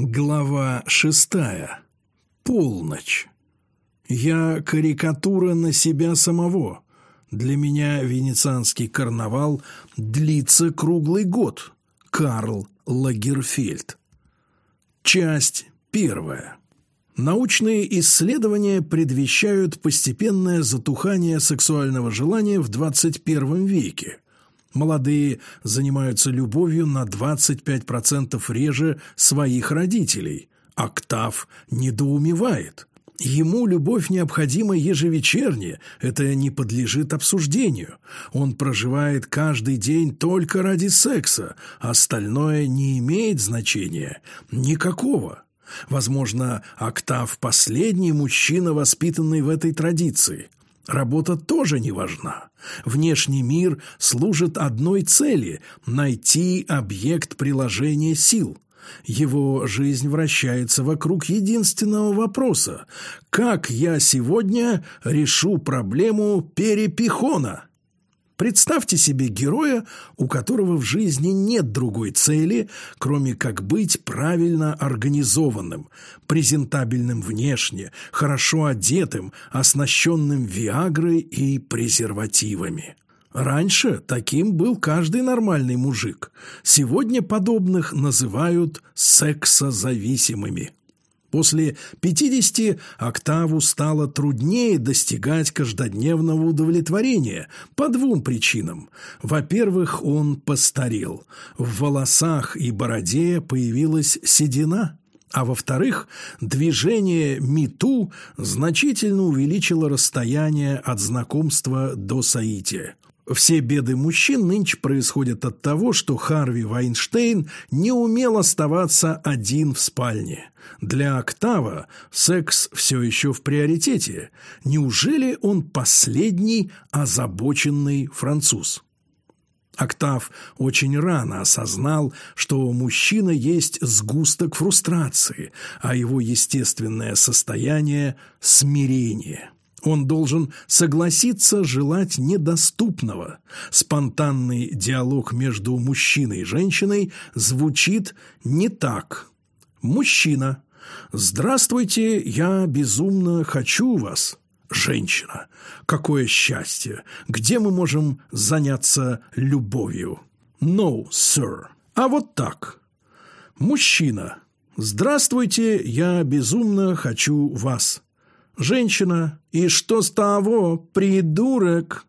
Глава шестая. Полночь. Я карикатура на себя самого. Для меня венецианский карнавал длится круглый год. Карл Лагерфельд. Часть первая. Научные исследования предвещают постепенное затухание сексуального желания в 21 веке. Молодые занимаются любовью на 25% реже своих родителей. Октав недоумевает. Ему любовь необходима ежевечерне, это не подлежит обсуждению. Он проживает каждый день только ради секса, остальное не имеет значения. Никакого. Возможно, Октав – последний мужчина, воспитанный в этой традиции. Работа тоже не важна. Внешний мир служит одной цели – найти объект приложения сил. Его жизнь вращается вокруг единственного вопроса – как я сегодня решу проблему перепихона? Представьте себе героя, у которого в жизни нет другой цели, кроме как быть правильно организованным, презентабельным внешне, хорошо одетым, оснащенным виагрой и презервативами. Раньше таким был каждый нормальный мужик. Сегодня подобных называют сексозависимыми. После 50 Октаву стало труднее достигать каждодневного удовлетворения по двум причинам. Во-первых, он постарел. В волосах и бороде появилась седина. А во-вторых, движение МИТУ значительно увеличило расстояние от знакомства до соития. Все беды мужчин нынче происходят от того, что Харви Вайнштейн не умел оставаться один в спальне. Для Октава секс все еще в приоритете. Неужели он последний озабоченный француз? Октав очень рано осознал, что мужчина есть сгусток фрустрации, а его естественное состояние – смирение – он должен согласиться желать недоступного. Спонтанный диалог между мужчиной и женщиной звучит не так. Мужчина. «Здравствуйте, я безумно хочу вас». Женщина. Какое счастье! Где мы можем заняться любовью? No, sir. А вот так. Мужчина. Здравствуйте, я безумно хочу вас. Женщина. И что с того, придурок?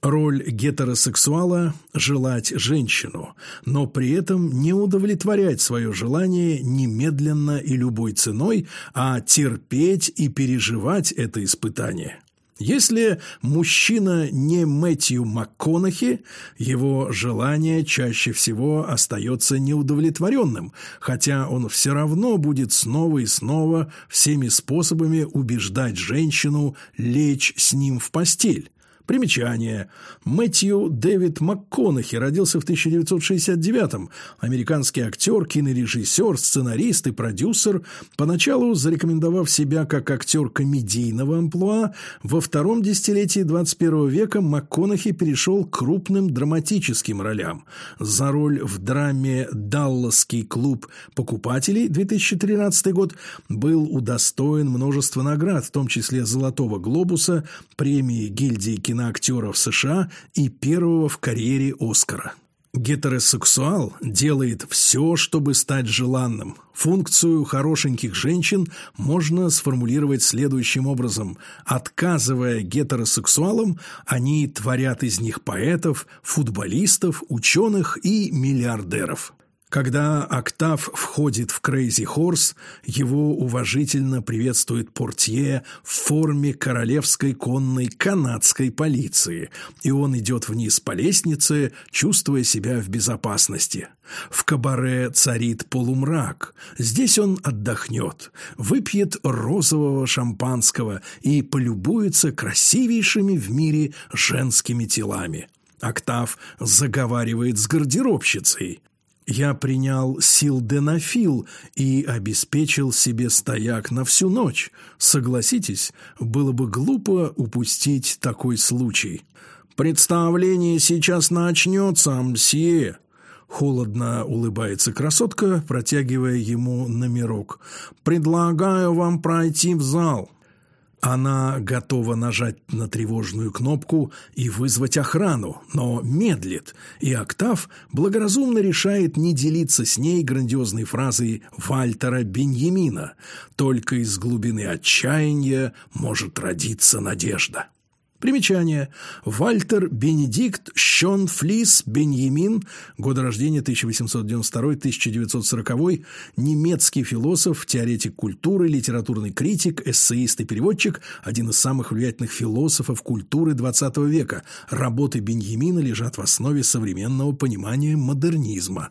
Роль гетеросексуала – желать женщину, но при этом не удовлетворять свое желание немедленно и любой ценой, а терпеть и переживать это испытание. Если мужчина не Мэтью МакКонахи, его желание чаще всего остается неудовлетворенным, хотя он все равно будет снова и снова всеми способами убеждать женщину лечь с ним в постель. Примечание. Мэтью Дэвид МакКонахи родился в 1969-м. Американский актер, кинорежиссер, сценарист и продюсер, поначалу зарекомендовав себя как актер комедийного амплуа, во втором десятилетии 21 века МакКонахи перешел к крупным драматическим ролям. За роль в драме «Далласский клуб покупателей» 2013 год был удостоен множества наград, в том числе «Золотого глобуса», премии гильдии кино киноактеров США и первого в карьере Оскара. Гетеросексуал делает все, чтобы стать желанным. Функцию хорошеньких женщин можно сформулировать следующим образом. Отказывая гетеросексуалам, они творят из них поэтов, футболистов, ученых и миллиардеров. Когда Октав входит в Крейзи Хорс, его уважительно приветствует портье в форме королевской конной канадской полиции, и он идет вниз по лестнице, чувствуя себя в безопасности. В кабаре царит полумрак. Здесь он отдохнет, выпьет розового шампанского и полюбуется красивейшими в мире женскими телами. Октав заговаривает с гардеробщицей. Я принял силденафил и обеспечил себе стояк на всю ночь. Согласитесь, было бы глупо упустить такой случай. Представление сейчас начнется, мсье. Холодно улыбается красотка, протягивая ему номерок. «Предлагаю вам пройти в зал». Она готова нажать на тревожную кнопку и вызвать охрану, но медлит, и Октав благоразумно решает не делиться с ней грандиозной фразой Вальтера Беньямина «Только из глубины отчаяния может родиться надежда». Примечание. Вальтер Бенедикт Щен Флис Беньямин, годы рождения 1892-1940, немецкий философ, теоретик культуры, литературный критик, эссеист и переводчик, один из самых влиятельных философов культуры XX века. Работы Беньямина лежат в основе современного понимания модернизма.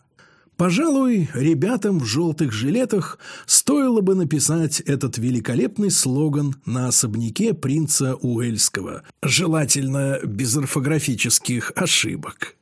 Пожалуй, ребятам в желтых жилетах стоило бы написать этот великолепный слоган на особняке принца Уэльского, желательно без орфографических ошибок.